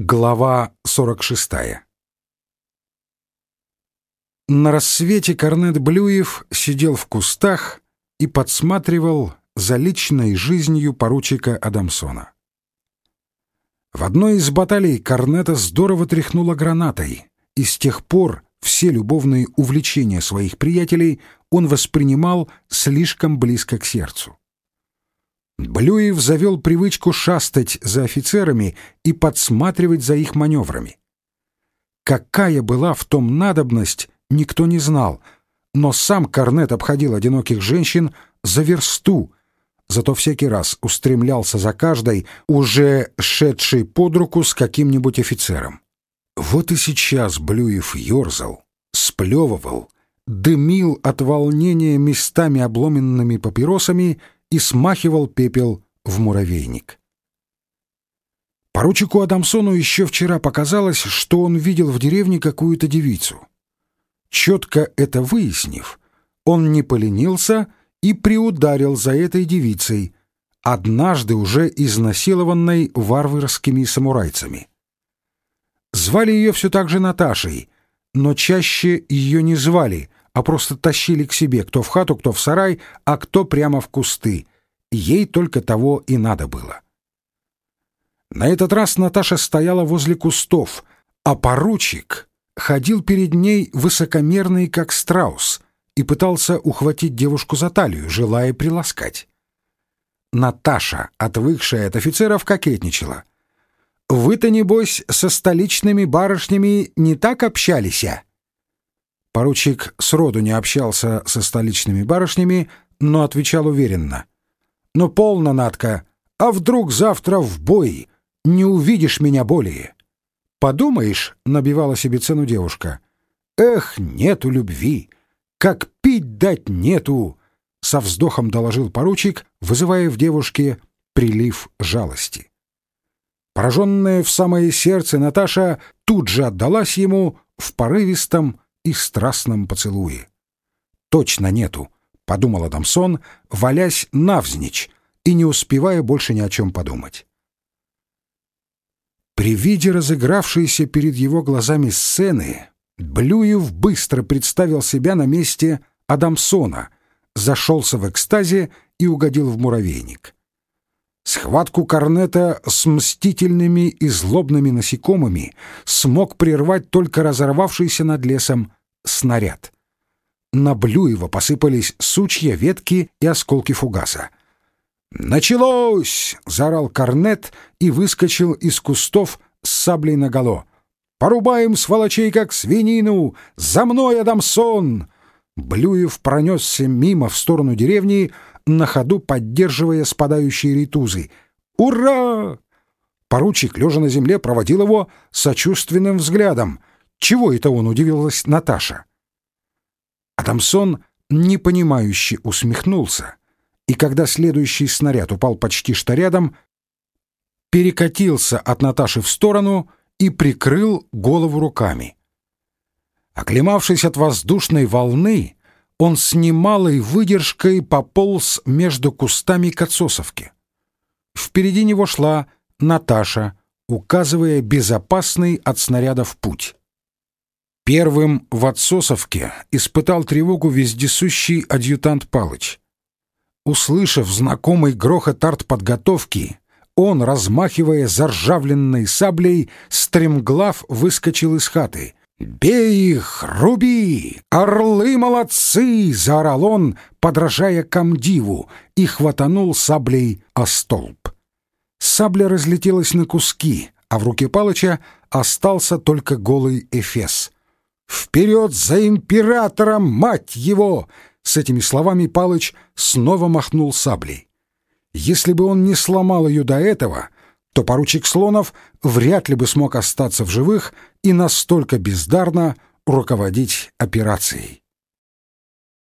Глава 46 На рассвете Корнет Блюев сидел в кустах и подсматривал за личной жизнью поручика Адамсона. В одной из баталий Корнета здорово тряхнула гранатой, и с тех пор все любовные увлечения своих приятелей он воспринимал слишком близко к сердцу. Блюев завел привычку шастать за офицерами и подсматривать за их маневрами. Какая была в том надобность, никто не знал, но сам Корнет обходил одиноких женщин за версту, зато всякий раз устремлялся за каждой, уже шедшей под руку с каким-нибудь офицером. Вот и сейчас Блюев ерзал, сплевывал, дымил от волнения местами обломенными папиросами и смахивал пепел в муравейник. Поручику Адамсону еще вчера показалось, что он видел в деревне какую-то девицу. Четко это выяснив, он не поленился и приударил за этой девицей, однажды уже изнасилованной варварскими самурайцами. Звали ее все так же Наташей, но чаще ее не звали, а просто тащили к себе, кто в хату, кто в сарай, а кто прямо в кусты. Ей только того и надо было. На этот раз Наташа стояла возле кустов, а поручик ходил перед ней высокомерный, как страус, и пытался ухватить девушку за талию, желая приласкать. Наташа, отвыкшая от офицеров, кокетничала. «Вы-то, небось, со столичными барышнями не так общались, а?» Поручик сроду не общался со столичными барышнями, но отвечал уверенно. «Ну, полно, Натка, а вдруг завтра в бой не увидишь меня более?» «Подумаешь», — набивала себе цену девушка, — «эх, нету любви, как пить дать нету», — со вздохом доложил поручик, вызывая в девушке прилив жалости. Пораженная в самое сердце Наташа тут же отдалась ему в порывистом и страстном поцелуе. «Точно нету», — подумал Адамсон, валясь навзничь и не успевая больше ни о чем подумать. При виде разыгравшейся перед его глазами сцены Блюев быстро представил себя на месте Адамсона, зашелся в экстазе и угодил в муравейник. Схватку Корнета с мстительными и злобными насекомыми смог прервать только разорвавшийся над лесом снаряд. На Блюева посыпались сучья, ветки и осколки фугаса. «Началось!» — заорал Корнет и выскочил из кустов с саблей наголо. «Порубаем сволочей, как свинину! За мной, Адамсон!» Блюев пронесся мимо в сторону деревни, на ходу поддерживая спадающие ритузы. «Ура!» Поручик, лежа на земле, проводил его сочувственным взглядом. Чего это он, удивилась Наташа? Адамсон непонимающе усмехнулся, и когда следующий снаряд упал почти что рядом, перекатился от Наташи в сторону и прикрыл голову руками. Оклемавшись от воздушной волны, он с немалой выдержкой пополз между кустами к отсосовке. Впереди него шла Наташа, указывая безопасный от снарядов путь. Первым в отсосовке испытал тревогу вездесущий адъютант Палыч. Услышав знакомый грохот артподготовки, он, размахивая заржавленной саблей, стремглав выскочил из хаты. «Бей их, руби! Орлы молодцы!» — заорал он, подражая комдиву, и хватанул саблей о столб. Сабля разлетелась на куски, а в руке Палыча остался только голый эфес — «Вперед за императором, мать его!» С этими словами Палыч снова махнул саблей. Если бы он не сломал ее до этого, то поручик Слонов вряд ли бы смог остаться в живых и настолько бездарно руководить операцией.